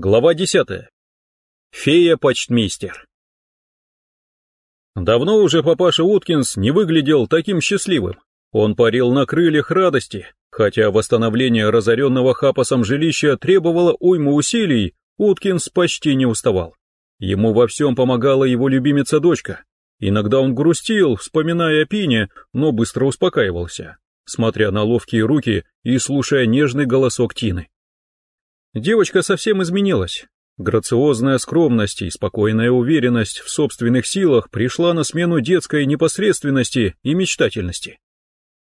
Глава 10. Фея-почтмейстер. Давно уже папаша Уткинс не выглядел таким счастливым. Он парил на крыльях радости, хотя восстановление разоренного хапасом жилища требовало уйму усилий, Уткинс почти не уставал. Ему во всем помогала его любимица-дочка. Иногда он грустил, вспоминая о Пине, но быстро успокаивался, смотря на ловкие руки и слушая нежный голосок Тины. Девочка совсем изменилась. Грациозная скромность и спокойная уверенность в собственных силах пришла на смену детской непосредственности и мечтательности.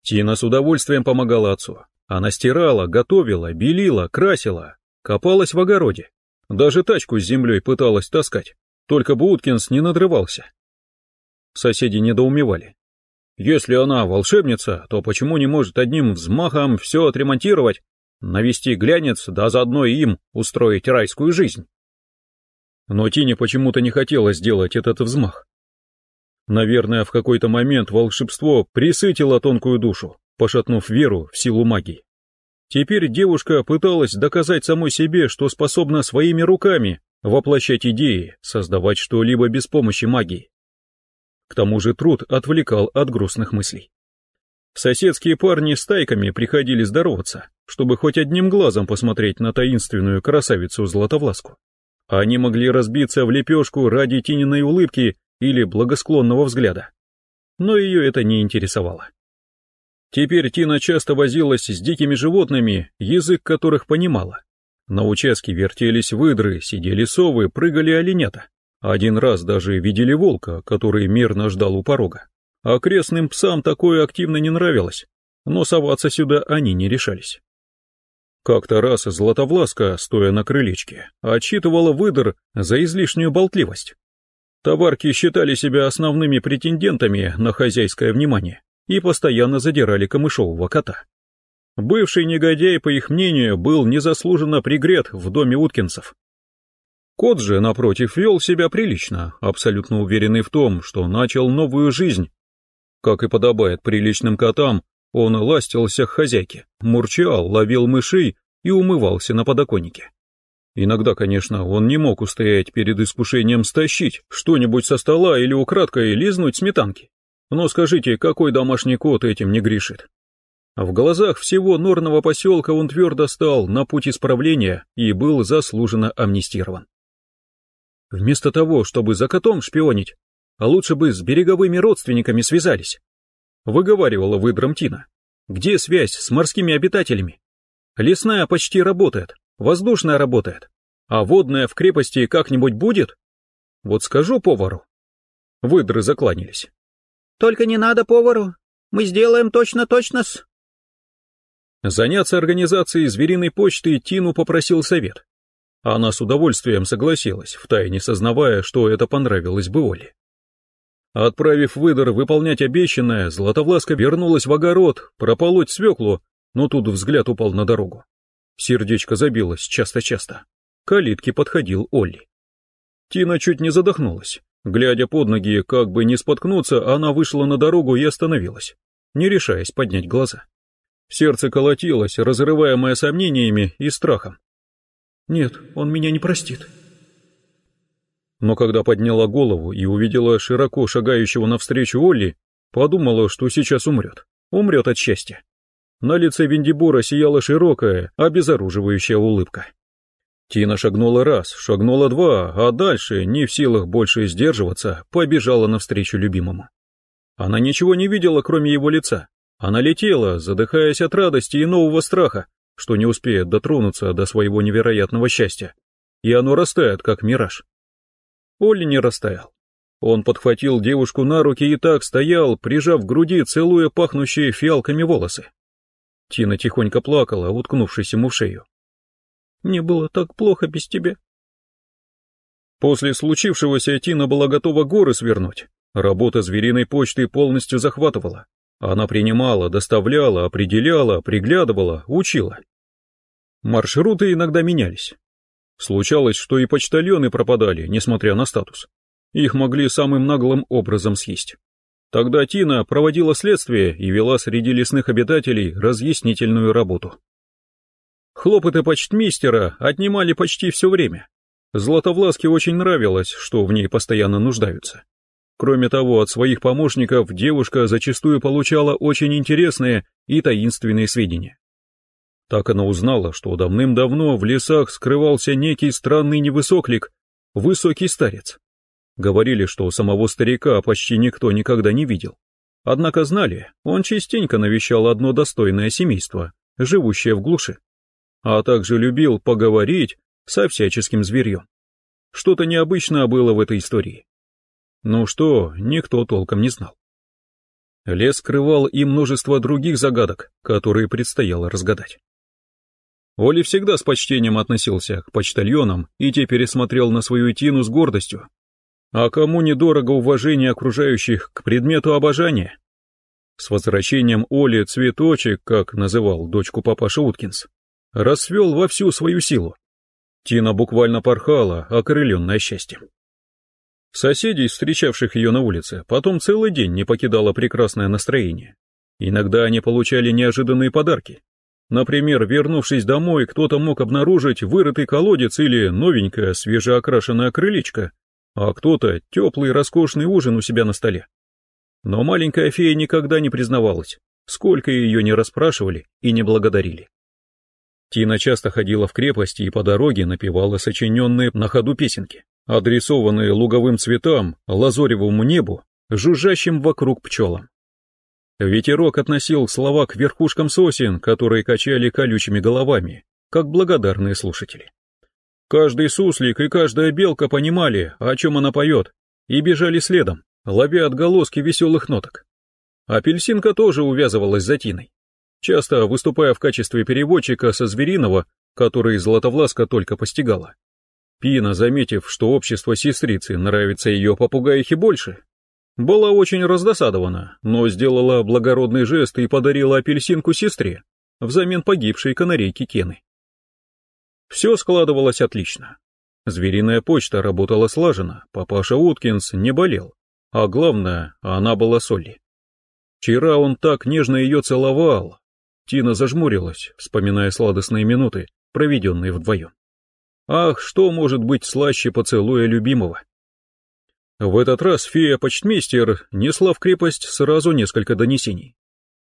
Тина с удовольствием помогала отцу. Она стирала, готовила, белила, красила, копалась в огороде. Даже тачку с землей пыталась таскать, только Буткинс не надрывался. Соседи недоумевали. Если она волшебница, то почему не может одним взмахом все отремонтировать навести глянец, да заодно и им устроить райскую жизнь. Но Тине почему-то не хотелось сделать этот взмах. Наверное, в какой-то момент волшебство присытило тонкую душу, пошатнув веру в силу магии. Теперь девушка пыталась доказать самой себе, что способна своими руками воплощать идеи, создавать что-либо без помощи магии. К тому же труд отвлекал от грустных мыслей. Соседские парни с тайками приходили здороваться, чтобы хоть одним глазом посмотреть на таинственную красавицу Златовласку. Они могли разбиться в лепешку ради Тининой улыбки или благосклонного взгляда. Но ее это не интересовало. Теперь Тина часто возилась с дикими животными, язык которых понимала. На участке вертелись выдры, сидели совы, прыгали оленята. Один раз даже видели волка, который мирно ждал у порога. Окрестным псам такое активно не нравилось, но соваться сюда они не решались. Как-то раз Златовласка, стоя на крылечке, отчитывала выдор за излишнюю болтливость. Товарки считали себя основными претендентами на хозяйское внимание и постоянно задирали камышового кота. Бывший негодяй, по их мнению, был незаслуженно пригрет в доме Уткинцев. Кот же, напротив, вел себя прилично, абсолютно уверенный в том, что начал новую жизнь как и подобает приличным котам, он ластился к хозяйке, мурчал, ловил мышей и умывался на подоконнике. Иногда, конечно, он не мог устоять перед искушением стащить что-нибудь со стола или украдкой лизнуть сметанки. Но скажите, какой домашний кот этим не грешит? В глазах всего норного поселка он твердо стал на путь исправления и был заслуженно амнистирован. Вместо того, чтобы за котом шпионить, а лучше бы с береговыми родственниками связались. Выговаривала выдром Тина. Где связь с морскими обитателями? Лесная почти работает, воздушная работает, а водная в крепости как-нибудь будет? Вот скажу повару. Выдры закланялись. Только не надо повару, мы сделаем точно-точно-с. Заняться организацией звериной почты Тину попросил совет. Она с удовольствием согласилась, втайне сознавая, что это понравилось бы Оле. Отправив выдор выполнять обещанное, Златовласка вернулась в огород прополоть свеклу, но тут взгляд упал на дорогу. Сердечко забилось часто-часто. К калитке подходил Олли. Тина чуть не задохнулась. Глядя под ноги, как бы не споткнуться, она вышла на дорогу и остановилась, не решаясь поднять глаза. Сердце колотилось, разрываемое сомнениями и страхом. «Нет, он меня не простит», но когда подняла голову и увидела широко шагающего навстречу Олли, подумала, что сейчас умрет. Умрет от счастья. На лице Виндибора сияла широкая, обезоруживающая улыбка. Тина шагнула раз, шагнула два, а дальше, не в силах больше сдерживаться, побежала навстречу любимому. Она ничего не видела, кроме его лица. Она летела, задыхаясь от радости и нового страха, что не успеет дотронуться до своего невероятного счастья. И оно растает, как мираж. Олли не растаял. Он подхватил девушку на руки и так стоял, прижав к груди, целуя пахнущие фиалками волосы. Тина тихонько плакала, уткнувшись ему в шею. «Мне было так плохо без тебя». После случившегося Тина была готова горы свернуть. Работа звериной почты полностью захватывала. Она принимала, доставляла, определяла, приглядывала, учила. Маршруты иногда менялись. Случалось, что и почтальоны пропадали, несмотря на статус. Их могли самым наглым образом съесть. Тогда Тина проводила следствие и вела среди лесных обитателей разъяснительную работу. Хлопоты почтмейстера отнимали почти все время. Златовласке очень нравилось, что в ней постоянно нуждаются. Кроме того, от своих помощников девушка зачастую получала очень интересные и таинственные сведения. Так она узнала, что давным-давно в лесах скрывался некий странный невысоклик, высокий старец. Говорили, что самого старика почти никто никогда не видел. Однако знали, он частенько навещал одно достойное семейство, живущее в глуши, а также любил поговорить со всяческим зверьем. Что-то необычное было в этой истории. Ну что, никто толком не знал. Лес скрывал и множество других загадок, которые предстояло разгадать. Оли всегда с почтением относился к почтальонам и теперь смотрел на свою Тину с гордостью. А кому недорого уважение окружающих к предмету обожания? С возвращением Оли цветочек, как называл дочку папаша Уткинс, расцвел во всю свою силу. Тина буквально порхала, окрыленная счастьем. Соседей, встречавших ее на улице, потом целый день не покидало прекрасное настроение. Иногда они получали неожиданные подарки. Например, вернувшись домой, кто-то мог обнаружить вырытый колодец или новенькое свежеокрашенное крылечко, а кто-то теплый роскошный ужин у себя на столе. Но маленькая фея никогда не признавалась, сколько ее не расспрашивали и не благодарили. Тина часто ходила в крепости и по дороге напевала сочиненные на ходу песенки адресованные луговым цветам, лазоревому небу, жужжащим вокруг пчелам. Ветерок относил слова к верхушкам сосен, которые качали колючими головами, как благодарные слушатели. Каждый суслик и каждая белка понимали, о чем она поет, и бежали следом, ловя отголоски веселых ноток. Апельсинка тоже увязывалась за Тиной, часто выступая в качестве переводчика со звериного, который Златовласка только постигала. Пина, заметив, что общество сестрицы нравится ее попугаихе больше, была очень раздосадована, но сделала благородный жест и подарила апельсинку сестре, взамен погибшей канарейки Кены. Все складывалось отлично. Звериная почта работала слаженно, папаша Уткинс не болел, а главное, она была Солли. Вчера он так нежно ее целовал. Тина зажмурилась, вспоминая сладостные минуты, проведенные вдвоем. Ах, что может быть слаще поцелуя любимого? В этот раз фея-почтмейстер несла в крепость сразу несколько донесений.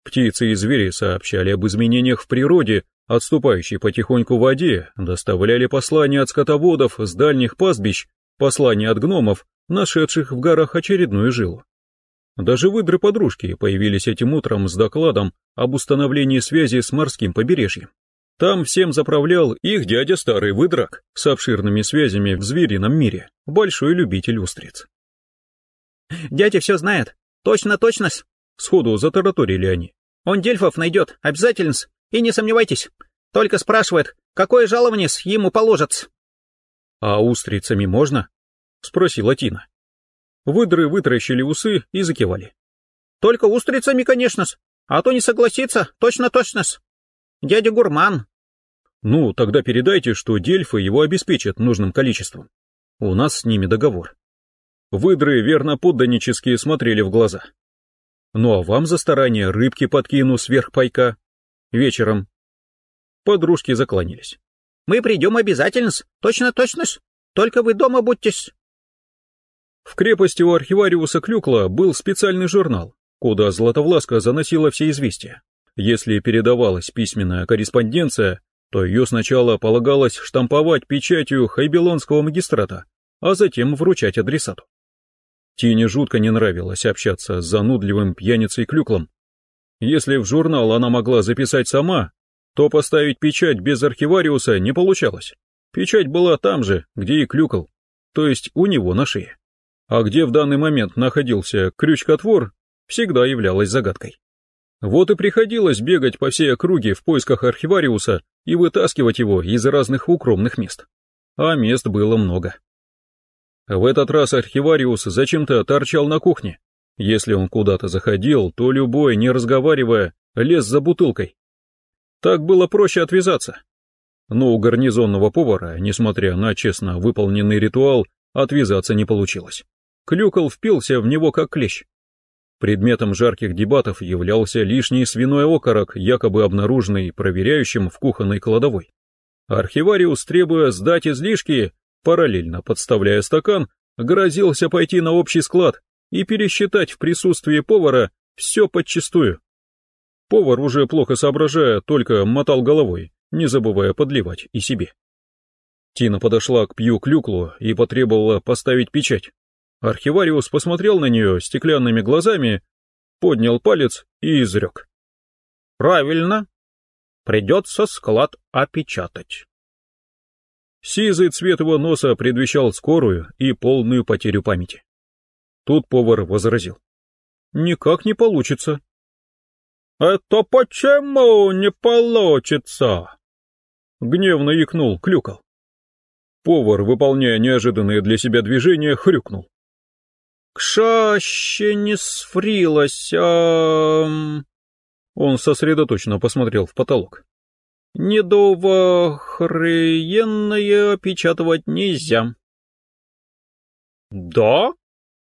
Птицы и звери сообщали об изменениях в природе, отступающей потихоньку в воде, доставляли послания от скотоводов с дальних пастбищ, послания от гномов, нашедших в горах очередную жилу. Даже выдры-подружки появились этим утром с докладом об установлении связи с морским побережьем. Там всем заправлял их дядя старый выдрак с обширными связями в зверином мире, большой любитель устриц. «Дядя все знает. Точно-точно-с!» Сходу затараторили они. «Он дельфов найдет, обязательно -с. И не сомневайтесь. Только спрашивает, какое жалование с ему положат «А устрицами можно?» — спросила Тина. Выдры вытаращили усы и закивали. «Только устрицами, конечно-с. А то не согласится, точно-точно-с. Дядя Гурман, ну, тогда передайте, что дельфы его обеспечат нужным количеством. У нас с ними договор. Выдры верно подданнические смотрели в глаза. Ну а вам за старание рыбки подкину сверх пайка. Вечером. Подружки закланялись. Мы придем обязательно, точно-точно, только вы дома будьтесь. В крепости у архивариуса Клюкла был специальный журнал, куда Златовласка заносила все известия. Если передавалась письменная корреспонденция, то ее сначала полагалось штамповать печатью хайбелонского магистрата, а затем вручать адресату. Тине жутко не нравилось общаться с занудливым пьяницей Клюклом. Если в журнал она могла записать сама, то поставить печать без архивариуса не получалось. Печать была там же, где и Клюкл, то есть у него на шее. А где в данный момент находился крючкотвор, всегда являлась загадкой. Вот и приходилось бегать по всей округе в поисках архивариуса и вытаскивать его из разных укромных мест. А мест было много. В этот раз архивариус зачем-то торчал на кухне. Если он куда-то заходил, то любой, не разговаривая, лез за бутылкой. Так было проще отвязаться. Но у гарнизонного повара, несмотря на честно выполненный ритуал, отвязаться не получилось. Клюкол впился в него как клещ. Предметом жарких дебатов являлся лишний свиной окорок, якобы обнаруженный проверяющим в кухонной кладовой. Архивариус, требуя сдать излишки, параллельно подставляя стакан, грозился пойти на общий склад и пересчитать в присутствии повара все подчистую. Повар, уже плохо соображая, только мотал головой, не забывая подливать и себе. Тина подошла к Пью Клюклу и потребовала поставить печать. Архивариус посмотрел на нее стеклянными глазами, поднял палец и изрек. «Правильно. Придется склад опечатать». Сизый цвет его носа предвещал скорую и полную потерю памяти. Тут повар возразил. «Никак не получится». «Это почему не получится?» Гневно икнул Клюкал. Повар, выполняя неожиданные для себя движения, хрюкнул. «Кшаще не сфрилась, а...» Он сосредоточенно посмотрел в потолок. «Недовохренное опечатывать нельзя». «Да?»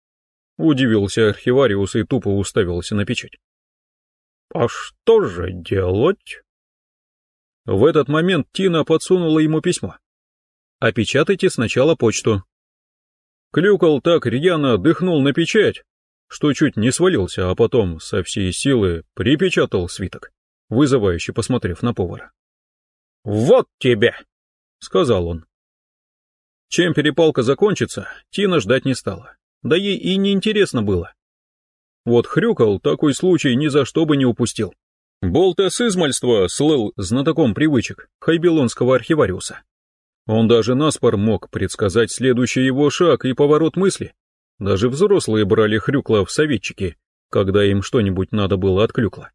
— удивился архивариус и тупо уставился на печать. «А что же делать?» В этот момент Тина подсунула ему письмо. Опечатайте сначала почту. Клюкал так рьяно дыхнул на печать, что чуть не свалился, а потом со всей силы припечатал свиток, вызывающе посмотрев на повара. «Вот тебе!» — сказал он. Чем перепалка закончится, Тина ждать не стала, да ей и не интересно было. Вот хрюкал такой случай ни за что бы не упустил. Болта с измальства слыл знатоком привычек хайбелонского архивариуса. Он даже наспор мог предсказать следующий его шаг и поворот мысли. Даже взрослые брали хрюкла в советчики, когда им что-нибудь надо было от клюкла.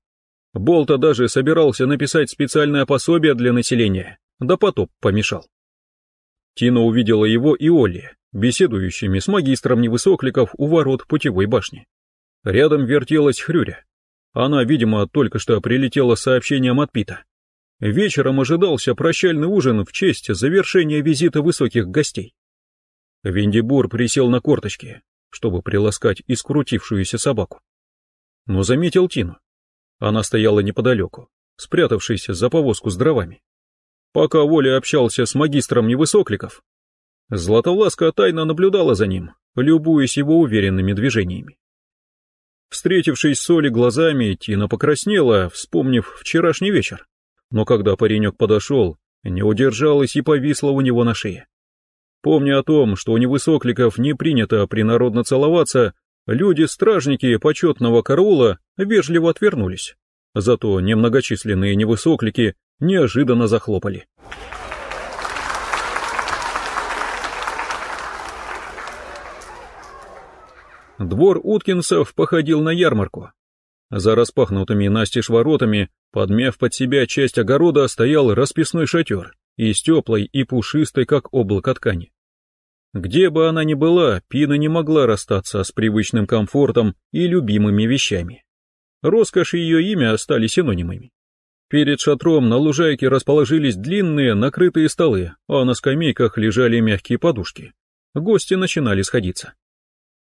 Болта даже собирался написать специальное пособие для населения, да потоп помешал. Тина увидела его и Олли, беседующими с магистром невысокликов у ворот путевой башни. Рядом вертелась Хрюря. Она, видимо, только что прилетела с сообщением от Пита. Вечером ожидался прощальный ужин в честь завершения визита высоких гостей. Виндибур присел на корточки, чтобы приласкать искрутившуюся собаку. Но заметил Тину. Она стояла неподалеку, спрятавшись за повозку с дровами. Пока Воля общался с магистром невысокликов, Златовласка тайно наблюдала за ним, любуясь его уверенными движениями. Встретившись с Олей глазами, Тина покраснела, вспомнив вчерашний вечер но когда паренек подошел, не удержалась и повисла у него на шее. Помня о том, что у невысокликов не принято принародно целоваться, люди-стражники почетного караула вежливо отвернулись. Зато немногочисленные невысоклики неожиданно захлопали. Двор Уткинсов походил на ярмарку. За распахнутыми настежь воротами, подмяв под себя часть огорода, стоял расписной шатер, из теплой и пушистой, как облако ткани. Где бы она ни была, Пина не могла расстаться с привычным комфортом и любимыми вещами. Роскошь и ее имя стали синонимами. Перед шатром на лужайке расположились длинные накрытые столы, а на скамейках лежали мягкие подушки. Гости начинали сходиться.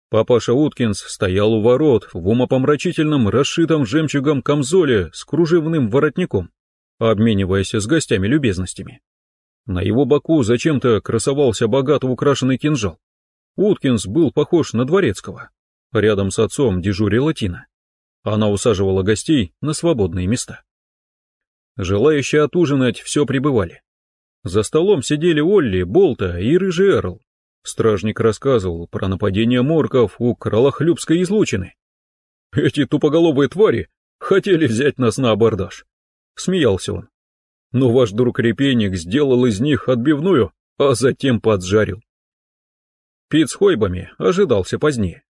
Папаша Уткинс стоял у ворот в умопомрачительном, расшитом жемчугом камзоле с кружевным воротником, обмениваясь с гостями любезностями. На его боку зачем-то красовался богато украшенный кинжал. Уткинс был похож на дворецкого. Рядом с отцом дежурила Тина. Она усаживала гостей на свободные места. Желающие отужинать все прибывали. За столом сидели Олли, Болта и Рыжий Эрл, Стражник рассказывал про нападение морков у Кралохлюбской излучины. Эти тупоголовые твари хотели взять нас на абордаж. Смеялся он. Но ваш друг-репейник сделал из них отбивную, а затем поджарил. Пит с хойбами ожидался позднее.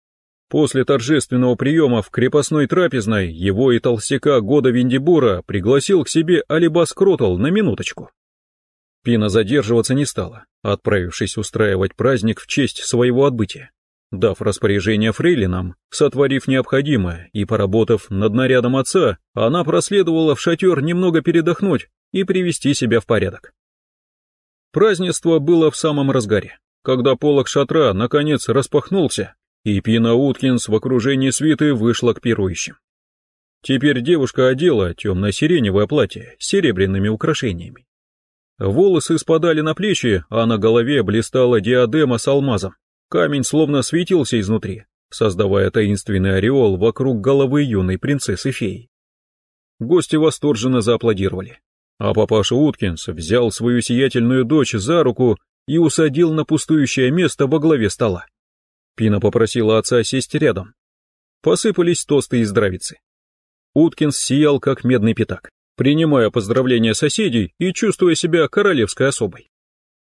После торжественного приема в крепостной трапезной его и толстяка года Виндибура пригласил к себе Алибас Кротл на минуточку. Пина задерживаться не стала, отправившись устраивать праздник в честь своего отбытия. Дав распоряжение фрейлинам, сотворив необходимое и поработав над нарядом отца, она проследовала в шатер немного передохнуть и привести себя в порядок. Празднество было в самом разгаре, когда полог шатра наконец распахнулся, и Пина Уткинс в окружении свиты вышла к пирующим. Теперь девушка одела темно-сиреневое платье с серебряными украшениями Волосы спадали на плечи, а на голове блистала диадема с алмазом. Камень словно светился изнутри, создавая таинственный ореол вокруг головы юной принцессы-феи. Гости восторженно зааплодировали, а папаша Уткинс взял свою сиятельную дочь за руку и усадил на пустующее место во главе стола. Пина попросила отца сесть рядом. Посыпались тосты и здравицы. Уткинс сиял, как медный пятак, принимая поздравления соседей и чувствуя себя королевской особой.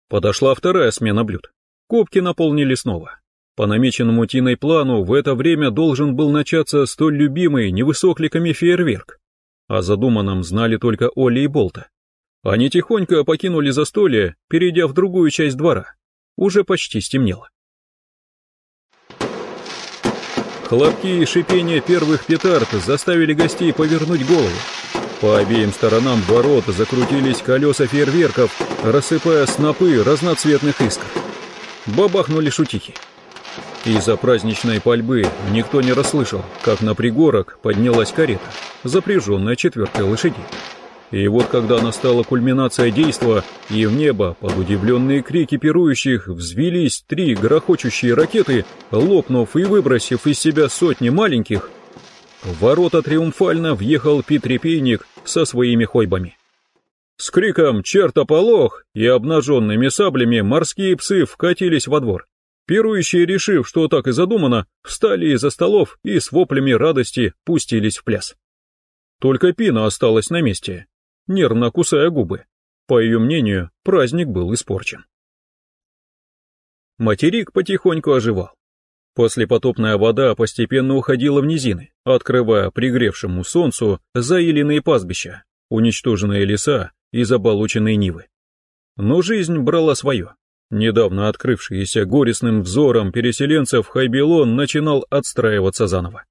Подошла вторая смена блюд. Кубки наполнили снова. По намеченному Тиной плану в это время должен был начаться столь любимый невысокликами фейерверк. О задуманном знали только Оля и Болта. Они тихонько покинули застолье, перейдя в другую часть двора. Уже почти стемнело. Хлопки и шипение первых петард заставили гостей повернуть голову. По обеим сторонам ворота закрутились колеса фейерверков, рассыпая снопы разноцветных искр. Бабахнули шутихи. Из-за праздничной пальбы никто не расслышал, как на пригорок поднялась карета, запряженная четверкой лошадей. И вот когда настала кульминация действа, и в небо, под удивленные крики пирующих, взвелись три грохочущие ракеты, лопнув и выбросив из себя сотни маленьких, в ворота триумфально въехал Петрепейник со своими хойбами. С криком «Чертополох!» и обнаженными саблями морские псы вкатились во двор. Пирующие, решив, что так и задумано, встали из-за столов и с воплями радости пустились в пляс. Только Пина осталась на месте, нервно кусая губы. По ее мнению, праздник был испорчен. Материк потихоньку оживал. Послепотопная вода постепенно уходила в низины, открывая пригревшему солнцу заиленные пастбища, уничтоженные леса и заболоченные нивы. Но жизнь брала свое. Недавно открывшийся горестным взором переселенцев Хайбелон начинал отстраиваться заново.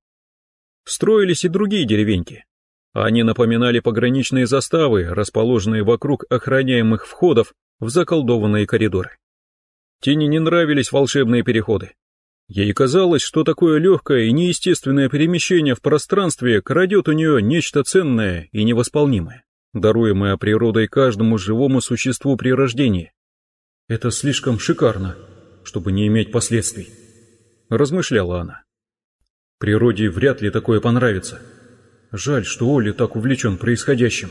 Строились и другие деревеньки, они напоминали пограничные заставы, расположенные вокруг охраняемых входов в заколдованные коридоры. Тине не нравились волшебные переходы. Ей казалось, что такое легкое и неестественное перемещение в пространстве крадет у нее нечто ценное и невосполнимое, даруемое природой каждому живому существу при рождении. «Это слишком шикарно, чтобы не иметь последствий», — размышляла она. «Природе вряд ли такое понравится». Жаль, что Оли так увлечен происходящим.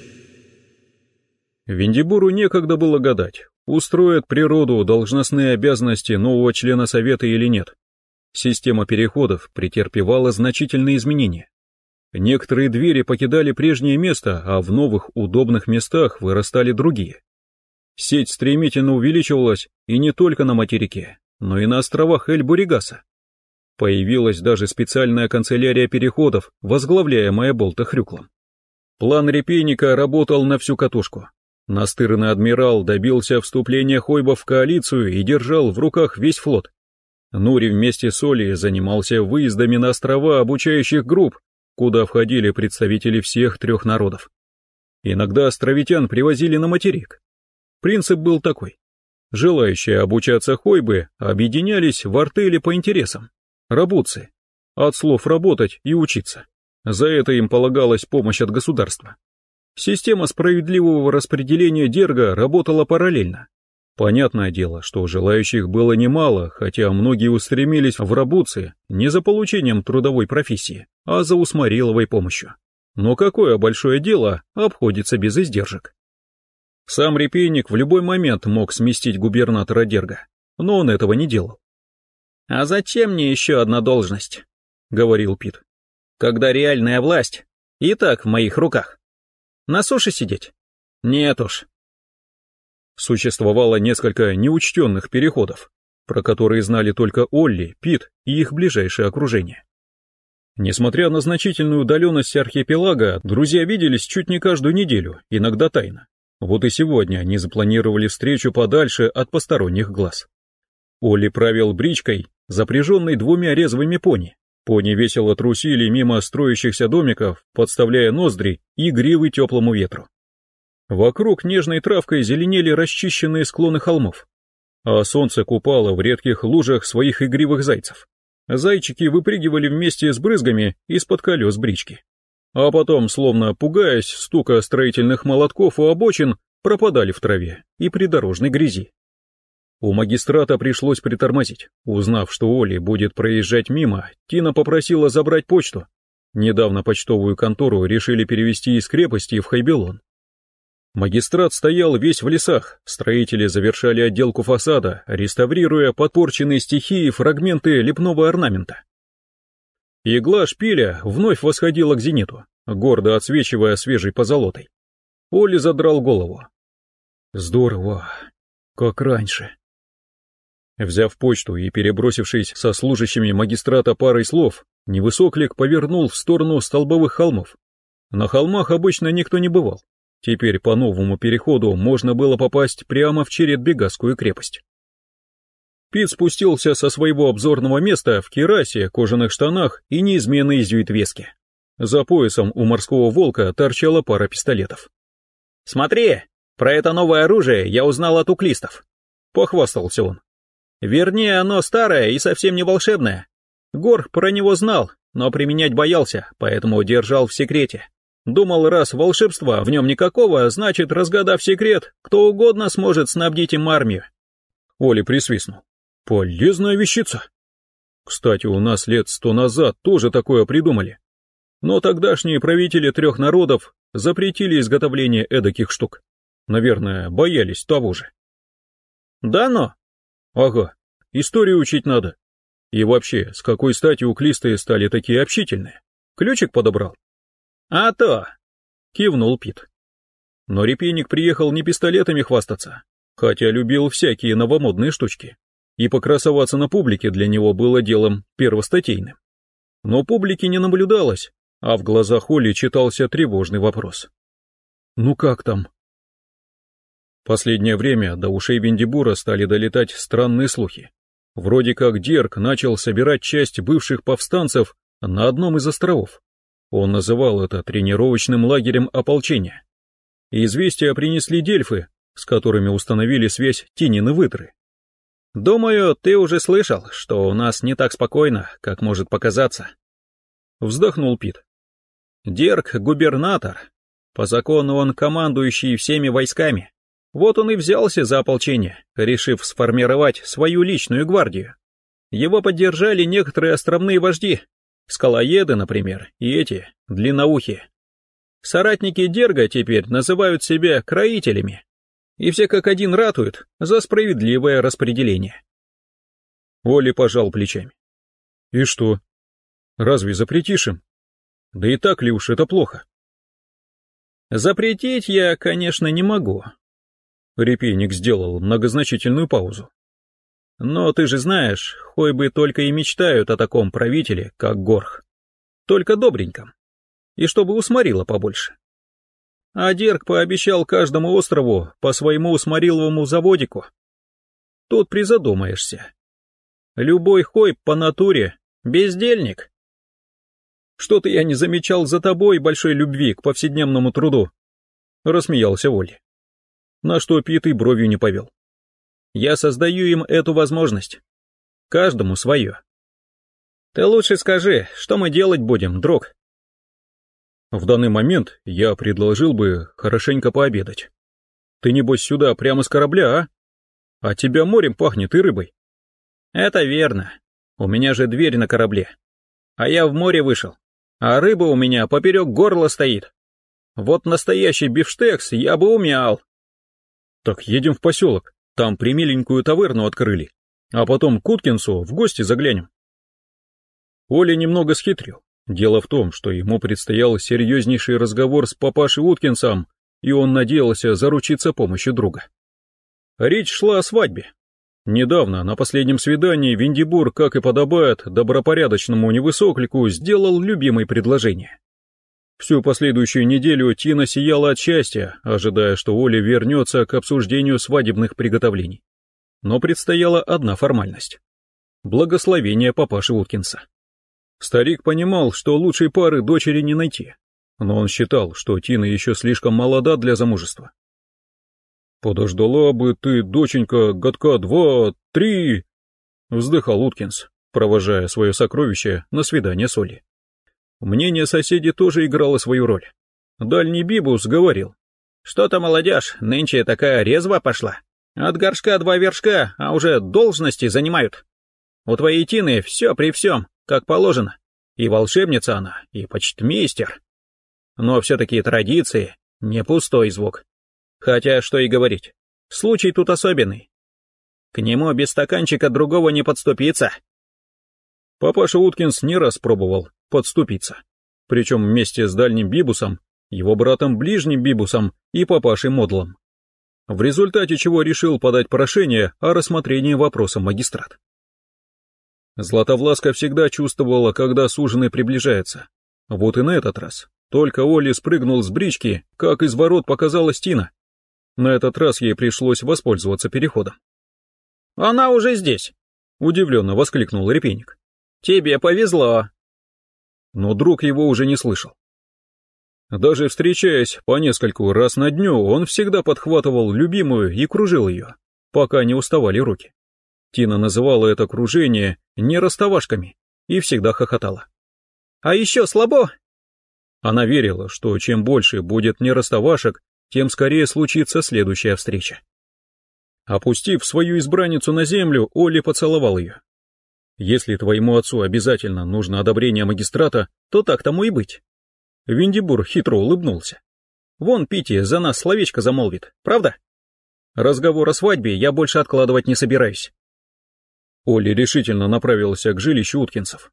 Виндибуру некогда было гадать, устроят природу должностные обязанности нового члена Совета или нет. Система переходов претерпевала значительные изменения. Некоторые двери покидали прежнее место, а в новых удобных местах вырастали другие. Сеть стремительно увеличивалась и не только на материке, но и на островах Эль-Буригаса. Появилась даже специальная канцелярия переходов, возглавляемая Болта Хрюклом. План репейника работал на всю катушку. Настырный адмирал добился вступления Хойба в коалицию и держал в руках весь флот. Нури вместе с Олей занимался выездами на острова обучающих групп, куда входили представители всех трех народов. Иногда островитян привозили на материк. Принцип был такой. Желающие обучаться Хойбы объединялись в артели по интересам. Рабуцы. От слов «работать» и «учиться». За это им полагалась помощь от государства. Система справедливого распределения дерга работала параллельно. Понятное дело, что желающих было немало, хотя многие устремились в рабуцы не за получением трудовой профессии, а за усмориловой помощью. Но какое большое дело обходится без издержек? Сам репейник в любой момент мог сместить губернатора Дерга, но он этого не делал. «А зачем мне еще одна должность?» — говорил Пит. «Когда реальная власть и так в моих руках. На суше сидеть? Нет уж». Существовало несколько неучтенных переходов, про которые знали только Олли, Пит и их ближайшее окружение. Несмотря на значительную удаленность архипелага, друзья виделись чуть не каждую неделю, иногда тайно. Вот и сегодня они запланировали встречу подальше от посторонних глаз. Олли правил бричкой, запряженной двумя резвыми пони. Пони весело трусили мимо строящихся домиков, подставляя ноздри и гривы теплому ветру. Вокруг нежной травкой зеленели расчищенные склоны холмов, а солнце купало в редких лужах своих игривых зайцев. Зайчики выпрыгивали вместе с брызгами из-под колес брички. А потом, словно пугаясь стука строительных молотков у обочин, пропадали в траве и придорожной грязи. У магистрата пришлось притормозить. Узнав, что Оли будет проезжать мимо, Тина попросила забрать почту. Недавно почтовую контору решили перевести из крепости в Хайбелон. Магистрат стоял весь в лесах, строители завершали отделку фасада, реставрируя подпорченные стихии фрагменты лепного орнамента. Игла шпиля вновь восходила к зениту, гордо отсвечивая свежей позолотой. Оли задрал голову. Здорово, как раньше. Взяв почту и перебросившись со служащими магистрата парой слов, невысоклик повернул в сторону столбовых холмов. На холмах обычно никто не бывал. Теперь по новому переходу можно было попасть прямо в Черед-Бегасскую крепость. Пит спустился со своего обзорного места в керасе, кожаных штанах и неизменной зюитвеске. За поясом у морского волка торчала пара пистолетов. «Смотри, про это новое оружие я узнал от уклистов», — похвастался он. Вернее, оно старое и совсем не волшебное. Гор про него знал, но применять боялся, поэтому держал в секрете. Думал, раз волшебства в нем никакого, значит, разгадав секрет, кто угодно сможет снабдить им армию. Оля присвистнул. Полезная вещица. Кстати, у нас лет сто назад тоже такое придумали. Но тогдашние правители трех народов запретили изготовление эдаких штук. Наверное, боялись того же. Да, но Ага, историю учить надо. И вообще, с какой стати уклистые стали такие общительные? Ключик подобрал? А то, кивнул Пит. Но репейник приехал не пистолетами хвастаться, хотя любил всякие новомодные штучки. И покрасоваться на публике для него было делом первостатейным. Но публики не наблюдалось, а в глазах Оли читался тревожный вопрос. «Ну как там?» Последнее время до ушей Виндибура стали долетать странные слухи. Вроде как Дерг начал собирать часть бывших повстанцев на одном из островов. Он называл это тренировочным лагерем ополчения. Известия принесли дельфы, с которыми установили связь Тинины вытры. «Думаю, ты уже слышал, что у нас не так спокойно, как может показаться», — вздохнул Пит. «Дерг — губернатор. По закону он командующий всеми войсками. Вот он и взялся за ополчение, решив сформировать свою личную гвардию. Его поддержали некоторые островные вожди, скалоеды, например, и эти, длинноухие. Соратники Дерга теперь называют себя кроителями, и все как один ратуют за справедливое распределение. Оли пожал плечами. И что? Разве запретишь им? Да и так ли уж это плохо? Запретить я, конечно, не могу, Репейник сделал многозначительную паузу. Но ты же знаешь, хойбы только и мечтают о таком правителе, как Горх. Только добреньком. И чтобы усморило побольше. А Дерг пообещал каждому острову по своему усмориловому заводику. Тут призадумаешься. Любой хойб по натуре — бездельник. Что-то я не замечал за тобой большой любви к повседневному труду. Рассмеялся Воль на что Пит и бровью не повел. Я создаю им эту возможность. Каждому свое. Ты лучше скажи, что мы делать будем, друг? В данный момент я предложил бы хорошенько пообедать. Ты небось сюда прямо с корабля, а? А тебя морем пахнет и рыбой. Это верно. У меня же дверь на корабле. А я в море вышел. А рыба у меня поперек горла стоит. Вот настоящий бифштекс я бы умял. Так едем в поселок, там примиленькую таверну открыли, а потом к Уткинсу в гости заглянем. Оля немного схитрил. Дело в том, что ему предстоял серьезнейший разговор с папашей Уткинсом, и он надеялся заручиться помощью друга. Речь шла о свадьбе. Недавно, на последнем свидании, Виндибур, как и подобает добропорядочному невысоклику, сделал любимое предложение. Всю последующую неделю Тина сияла от счастья, ожидая, что Оля вернется к обсуждению свадебных приготовлений. Но предстояла одна формальность. Благословение папаши Уткинса. Старик понимал, что лучшей пары дочери не найти, но он считал, что Тина еще слишком молода для замужества. «Подождала бы ты, доченька, годка два, три...» — вздыхал Уткинс, провожая свое сокровище на свидание с Олей. Мнение соседей тоже играло свою роль. Дальний Бибус говорил, Что-то молодежь нынче такая резва пошла. От горшка два вершка, а уже должности занимают. У твоей Тины все при всем, как положено. И волшебница она, и почтмейстер. Но все-таки традиции, не пустой звук. Хотя, что и говорить, случай тут особенный. К нему без стаканчика другого не подступиться. Папаша Уткинс не раз пробовал подступиться. Причем вместе с дальним Бибусом, его братом ближним Бибусом и папашей Модлом. В результате чего решил подать прошение о рассмотрении вопроса магистрат. Златовласка всегда чувствовала, когда суженый приближается. Вот и на этот раз. Только Олли спрыгнул с брички, как из ворот показалась Тина. На этот раз ей пришлось воспользоваться переходом. «Она уже здесь!» — удивленно воскликнул репейник. «Тебе повезло!» Но друг его уже не слышал. Даже встречаясь по нескольку раз на дню, он всегда подхватывал любимую и кружил ее, пока не уставали руки. Тина называла это кружение не расставашками и всегда хохотала. «А еще слабо!» Она верила, что чем больше будет нерастовашек, тем скорее случится следующая встреча. Опустив свою избранницу на землю, Олли поцеловал ее. Если твоему отцу обязательно нужно одобрение магистрата, то так тому и быть. Виндибур хитро улыбнулся. Вон Пити за нас словечко замолвит, правда? Разговор о свадьбе я больше откладывать не собираюсь. Олли решительно направился к жилищу Уткинцев.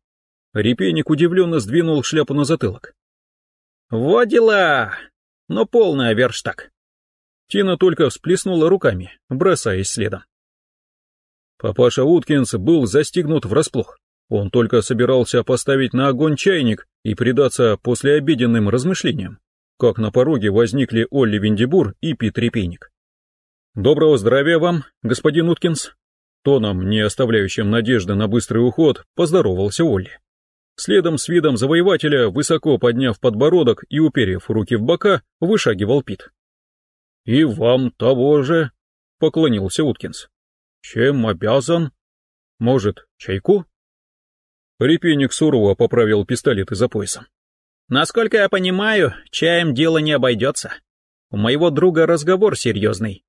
Репейник удивленно сдвинул шляпу на затылок. «Вот дела! Но полная верштаг!» Тина только всплеснула руками, бросаясь следом. Папаша Уткинс был застигнут врасплох. Он только собирался поставить на огонь чайник и предаться послеобеденным размышлениям, как на пороге возникли Олли Виндибур и Пит Репейник. «Доброго здравия вам, господин Уткинс!» Тоном, не оставляющим надежды на быстрый уход, поздоровался Олли. Следом с видом завоевателя, высоко подняв подбородок и уперев руки в бока, вышагивал Пит. «И вам того же», — поклонился Уткинс. «Чем обязан? Может, чайку?» Репейник сурово поправил пистолет из-за пояса. «Насколько я понимаю, чаем дело не обойдется. У моего друга разговор серьезный».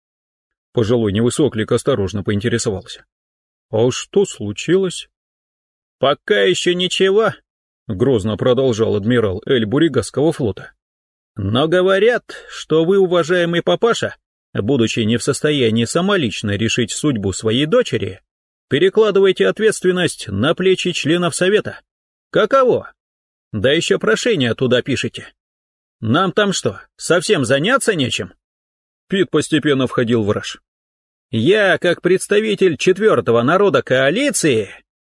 Пожилой невысоклик осторожно поинтересовался. «А что случилось?» «Пока еще ничего», — грозно продолжал адмирал Эль Буригасского флота. Но говорят, что вы, уважаемый папаша, будучи не в состоянии самолично решить судьбу своей дочери, перекладываете ответственность на плечи членов совета. Каково? Да еще прошение туда пишете. Нам там что, совсем заняться нечем? Пит постепенно входил в раж. Я, как представитель четвертого народа коалиции,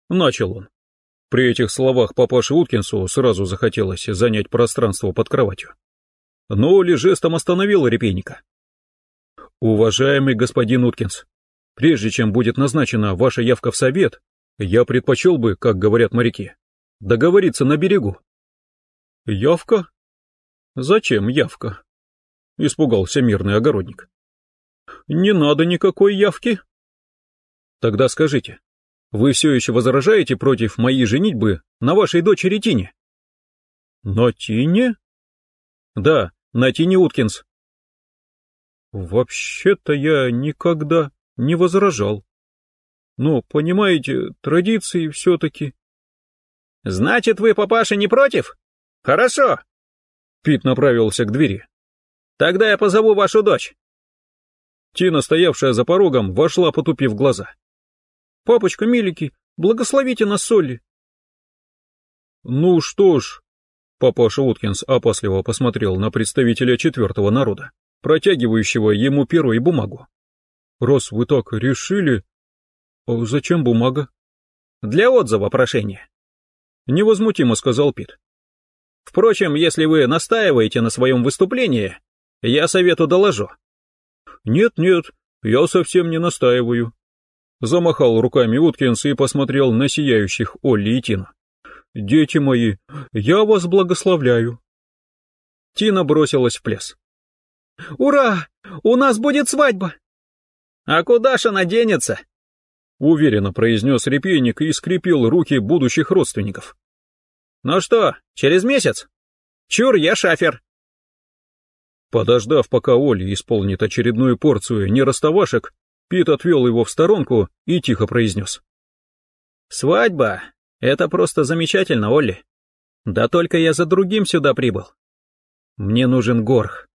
начал он. При этих словах папаше Уткинсу сразу захотелось занять пространство под кроватью но Оли жестом остановил репейника. «Уважаемый господин Уткинс, прежде чем будет назначена ваша явка в совет, я предпочел бы, как говорят моряки, договориться на берегу». «Явка? Зачем явка?» — испугался мирный огородник. «Не надо никакой явки». «Тогда скажите, вы все еще возражаете против моей женитьбы на вашей дочери Тине?» «На Тине?» «Да, на Тине Уткинс. Вообще-то я никогда не возражал. Но, понимаете, традиции все-таки. Значит, вы, папаша, не против? Хорошо. Пит направился к двери. Тогда я позову вашу дочь. Тина, стоявшая за порогом, вошла, потупив глаза. «Папочка, миленький, благословите нас, Солли!» «Ну что ж, Папаша Уткинс опасливо посмотрел на представителя четвертого народа, протягивающего ему перо и бумагу. «Раз вы так решили... А зачем бумага?» «Для отзыва прошения», — невозмутимо сказал Пит. «Впрочем, если вы настаиваете на своем выступлении, я совету доложу». «Нет-нет, я совсем не настаиваю», — замахал руками Уткинс и посмотрел на сияющих Олли и Тину. «Дети мои, я вас благословляю!» Тина бросилась в пляс. «Ура! У нас будет свадьба!» «А куда ж она денется?» Уверенно произнес репейник и скрепил руки будущих родственников. «Ну что, через месяц? Чур, я шафер!» Подождав, пока Олли исполнит очередную порцию нерастовашек, Пит отвел его в сторонку и тихо произнес. «Свадьба! Это просто замечательно, Олли. Да только я за другим сюда прибыл. Мне нужен Горх.